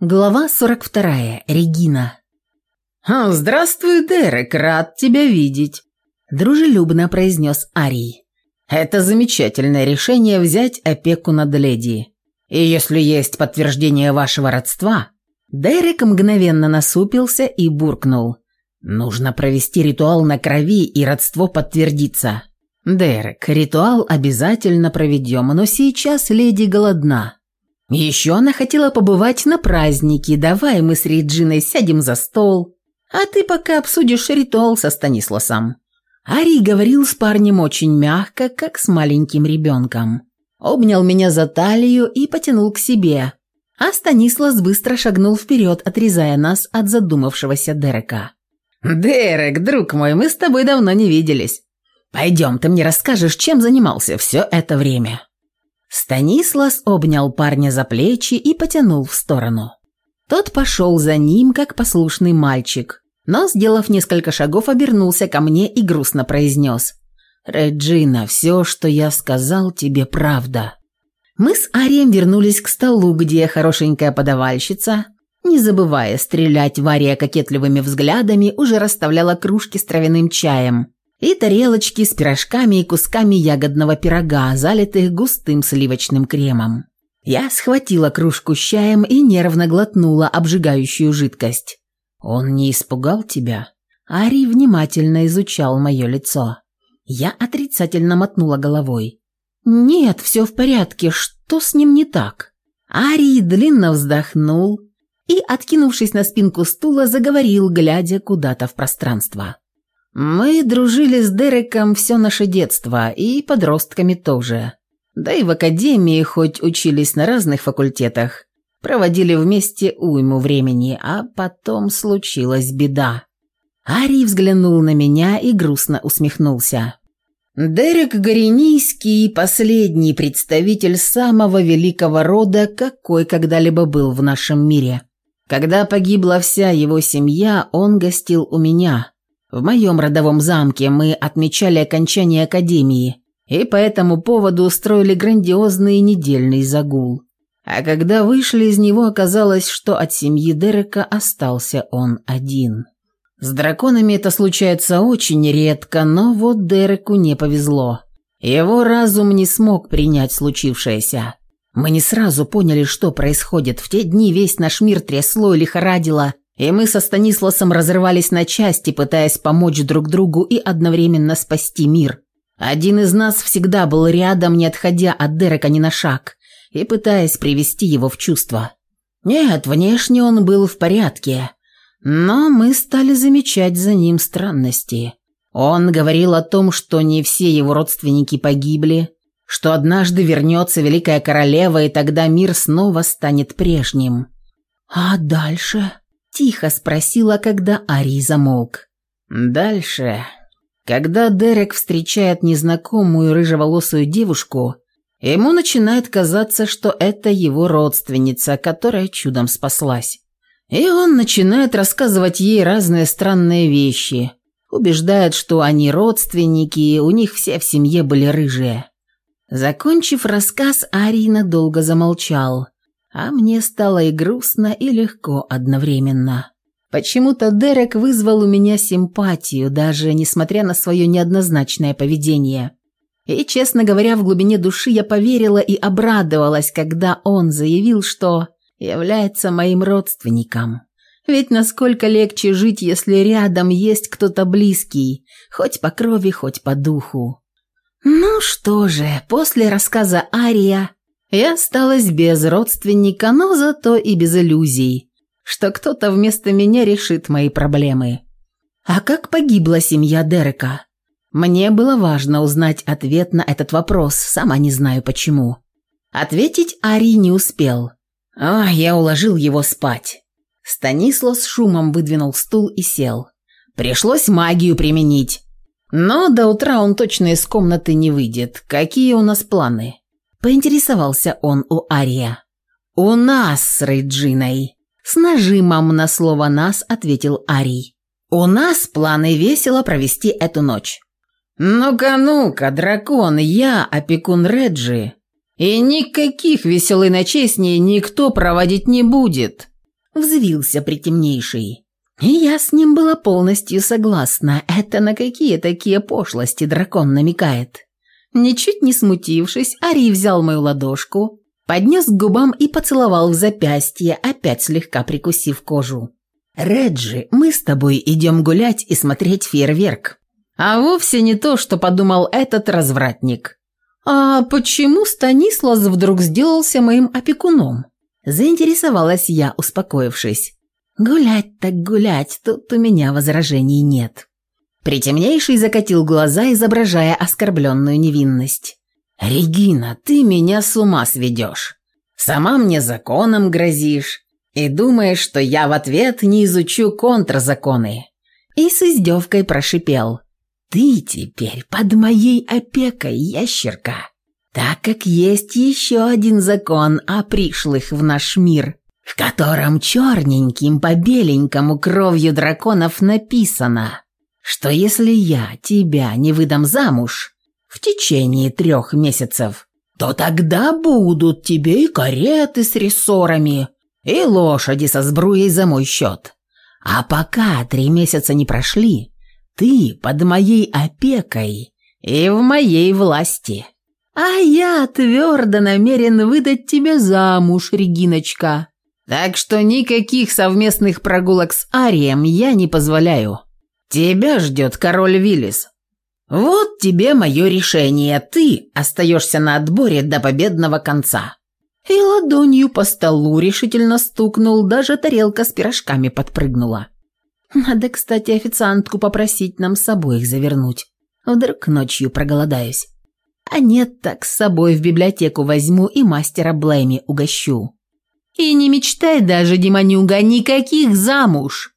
Глава 42. Регина. «А, «Здравствуй, Дерек, рад тебя видеть», – дружелюбно произнес Арий. «Это замечательное решение взять опеку над леди. И если есть подтверждение вашего родства...» Дерек мгновенно насупился и буркнул. «Нужно провести ритуал на крови, и родство подтвердится». «Дерек, ритуал обязательно проведем, но сейчас леди голодна». Еще она хотела побывать на празднике, давай мы с Реджиной сядем за стол, а ты пока обсудишь ритуал со Станисласом». Арий говорил с парнем очень мягко, как с маленьким ребенком. Обнял меня за талию и потянул к себе, а Станислас быстро шагнул вперед, отрезая нас от задумавшегося Дерека. «Дерек, друг мой, мы с тобой давно не виделись. Пойдем, ты мне расскажешь, чем занимался все это время». Станислас обнял парня за плечи и потянул в сторону. Тот пошел за ним, как послушный мальчик, но, сделав несколько шагов, обернулся ко мне и грустно произнес. «Реджина, все, что я сказал, тебе правда». Мы с Арием вернулись к столу, где хорошенькая подавальщица, не забывая стрелять в Ария кокетливыми взглядами, уже расставляла кружки с травяным чаем – и тарелочки с пирожками и кусками ягодного пирога, залитых густым сливочным кремом. Я схватила кружку с чаем и нервно глотнула обжигающую жидкость. «Он не испугал тебя?» Ари внимательно изучал мое лицо. Я отрицательно мотнула головой. «Нет, все в порядке, что с ним не так?» Ари длинно вздохнул и, откинувшись на спинку стула, заговорил, глядя куда-то в пространство. Мы дружили с Дереком все наше детство, и подростками тоже. Да и в академии, хоть учились на разных факультетах, проводили вместе уйму времени, а потом случилась беда. Арий взглянул на меня и грустно усмехнулся. Дерек Горинийский – последний представитель самого великого рода, какой когда-либо был в нашем мире. Когда погибла вся его семья, он гостил у меня – в моем родовом замке мы отмечали окончание академии, и по этому поводу устроили грандиозный недельный загул. А когда вышли из него, оказалось, что от семьи Дерека остался он один. С драконами это случается очень редко, но вот Дереку не повезло. Его разум не смог принять случившееся. Мы не сразу поняли, что происходит. В те дни весь наш мир трясло и лихорадило – и мы со Станисласом разрывались на части, пытаясь помочь друг другу и одновременно спасти мир. Один из нас всегда был рядом, не отходя от Дерека ни на шаг, и пытаясь привести его в чувство. Нет, внешне он был в порядке, но мы стали замечать за ним странности. Он говорил о том, что не все его родственники погибли, что однажды вернется Великая Королева, и тогда мир снова станет прежним. «А дальше?» Тихо спросила, когда Ари замолк. Дальше. Когда Дерек встречает незнакомую рыжеволосую девушку, ему начинает казаться, что это его родственница, которая чудом спаслась. И он начинает рассказывать ей разные странные вещи. Убеждает, что они родственники, и у них все в семье были рыжие. Закончив рассказ, Арий надолго замолчал. А мне стало и грустно, и легко одновременно. Почему-то Дерек вызвал у меня симпатию, даже несмотря на свое неоднозначное поведение. И, честно говоря, в глубине души я поверила и обрадовалась, когда он заявил, что является моим родственником. Ведь насколько легче жить, если рядом есть кто-то близкий, хоть по крови, хоть по духу. Ну что же, после рассказа Ария я осталась без родственника, но зато и без иллюзий, что кто-то вместо меня решит мои проблемы. А как погибла семья Дерека? Мне было важно узнать ответ на этот вопрос, сама не знаю почему. Ответить Ари не успел. А, я уложил его спать. Станислав с шумом выдвинул стул и сел. Пришлось магию применить. Но до утра он точно из комнаты не выйдет. Какие у нас планы? поинтересовался он у Ария. «У нас с Реджиной!» С нажимом на слово «нас» ответил Арий. «У нас планы весело провести эту ночь». «Ну-ка, ну-ка, дракон, я опекун Реджи, и никаких веселых ночей с ней никто проводить не будет», взвился притемнейший. И я с ним была полностью согласна. Это на какие такие пошлости дракон намекает. Ничуть не смутившись, Ари взял мою ладошку, поднес к губам и поцеловал в запястье, опять слегка прикусив кожу. «Реджи, мы с тобой идем гулять и смотреть фейерверк». А вовсе не то, что подумал этот развратник. «А почему Станислав вдруг сделался моим опекуном?» Заинтересовалась я, успокоившись. «Гулять так гулять, тут у меня возражений нет». Притемнейший закатил глаза, изображая оскорбленную невинность. «Регина, ты меня с ума сведешь. Сама мне законом грозишь и думаешь, что я в ответ не изучу контрзаконы». И с издевкой прошипел. «Ты теперь под моей опекой, ящерка, так как есть еще один закон о пришлых в наш мир, в котором черненьким по беленькому кровью драконов написано – что если я тебя не выдам замуж в течение трех месяцев, то тогда будут тебе и кареты с рессорами, и лошади со сбруей за мой счет. А пока три месяца не прошли, ты под моей опекой и в моей власти. А я твердо намерен выдать тебе замуж, Региночка. Так что никаких совместных прогулок с Арием я не позволяю. Тебя ждет король Виллис. Вот тебе мое решение. Ты остаешься на отборе до победного конца». И ладонью по столу решительно стукнул, даже тарелка с пирожками подпрыгнула. «Надо, кстати, официантку попросить нам с собой их завернуть. Вдруг ночью проголодаюсь. А нет, так с собой в библиотеку возьму и мастера Блэми угощу». «И не мечтай даже, Демонюга, никаких замуж!»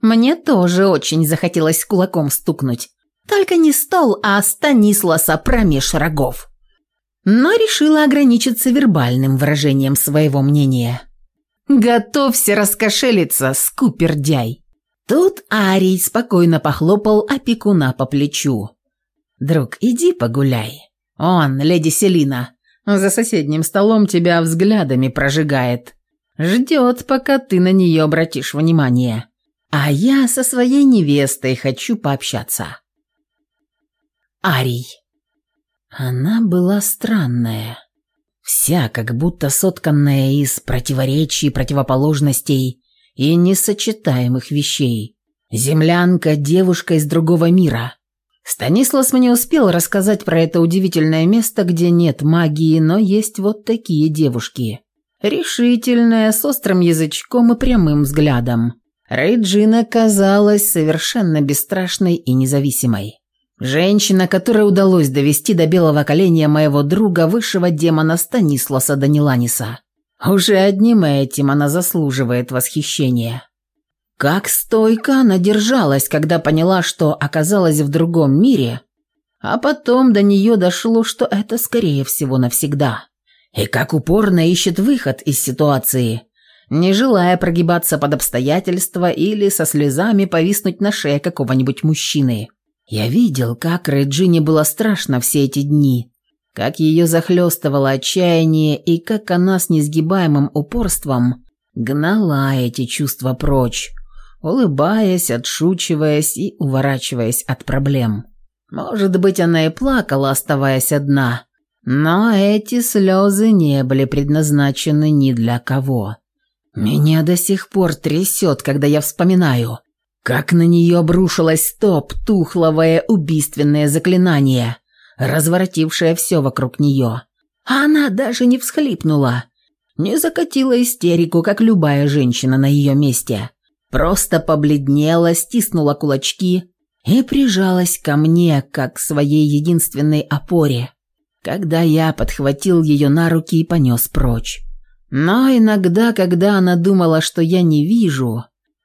Мне тоже очень захотелось кулаком стукнуть. Только не стол, а Станисласа промеж рогов. Но решила ограничиться вербальным выражением своего мнения. «Готовься раскошелиться, скупердяй!» Тут Арий спокойно похлопал опекуна по плечу. «Друг, иди погуляй. Он, леди Селина, за соседним столом тебя взглядами прожигает. Ждет, пока ты на нее обратишь внимание» а я со своей невестой хочу пообщаться». Арий. Она была странная. Вся как будто сотканная из противоречий, противоположностей и несочетаемых вещей. Землянка, девушка из другого мира. Станислав мне успел рассказать про это удивительное место, где нет магии, но есть вот такие девушки. Решительная, с острым язычком и прямым взглядом. Рейджина казалась совершенно бесстрашной и независимой. Женщина, которой удалось довести до белого коленя моего друга, высшего демона Станисласа Даниланиса. Уже одним этим она заслуживает восхищения. Как стойко она держалась, когда поняла, что оказалась в другом мире, а потом до нее дошло, что это, скорее всего, навсегда. И как упорно ищет выход из ситуации – не желая прогибаться под обстоятельства или со слезами повиснуть на шее какого-нибудь мужчины. Я видел, как Реджине было страшно все эти дни, как ее захлестывало отчаяние и как она с несгибаемым упорством гнала эти чувства прочь, улыбаясь, отшучиваясь и уворачиваясь от проблем. Может быть, она и плакала, оставаясь одна, но эти слезы не были предназначены ни для кого. Меня до сих пор трясет, когда я вспоминаю, как на нее обрушилось топ тухловое убийственное заклинание, разворотившее все вокруг нее. А она даже не всхлипнула, не закатила истерику, как любая женщина на ее месте. Просто побледнела, стиснула кулачки и прижалась ко мне, как к своей единственной опоре, когда я подхватил ее на руки и понес прочь. Но иногда, когда она думала, что я не вижу,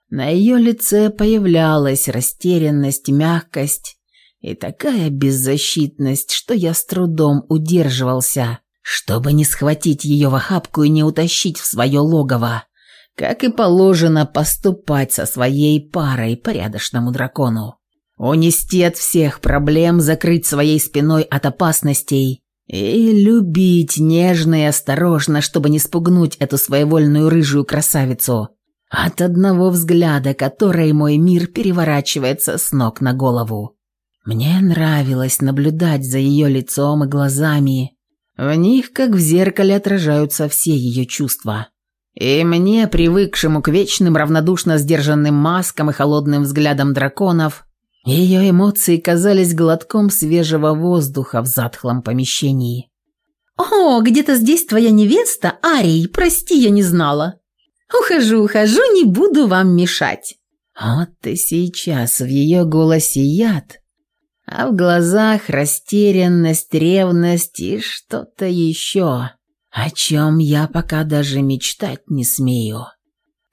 на ее лице появлялась растерянность, мягкость и такая беззащитность, что я с трудом удерживался, чтобы не схватить ее в охапку и не утащить в свое логово, как и положено поступать со своей парой порядочному дракону. Унести от всех проблем, закрыть своей спиной от опасностей и любить нежно и осторожно, чтобы не спугнуть эту своевольную рыжую красавицу, от одного взгляда который мой мир переворачивается с ног на голову. Мне нравилось наблюдать за ее лицом и глазами. В них, как в зеркале, отражаются все ее чувства. И мне, привыкшему к вечным равнодушно сдержанным маскам и холодным взглядам драконов, ее эмоции казались глотком свежего воздуха в затхлом помещении. «О, где-то здесь твоя невеста, Арий, прости, я не знала. Ухожу, ухожу, не буду вам мешать». Вот ты сейчас в ее голосе яд, а в глазах растерянность, ревность и что-то еще, о чем я пока даже мечтать не смею.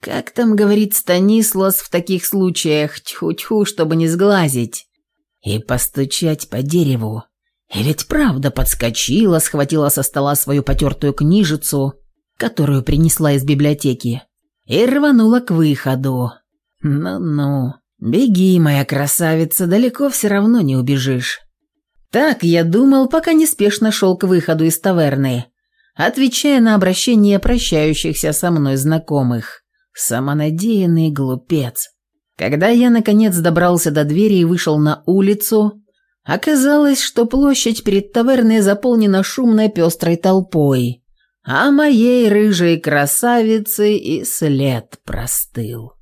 Как там говорит Станислав в таких случаях, тьху-тьху, чтобы не сглазить. И постучать по дереву. И ведь правда подскочила, схватила со стола свою потертую книжицу, которую принесла из библиотеки, и рванула к выходу. Ну-ну, беги, моя красавица, далеко все равно не убежишь. Так я думал, пока неспешно шел к выходу из таверны, отвечая на обращение прощающихся со мной знакомых. Самонадеянный глупец. Когда я, наконец, добрался до двери и вышел на улицу, оказалось, что площадь перед таверной заполнена шумной пестрой толпой, а моей рыжей красавице и след простыл.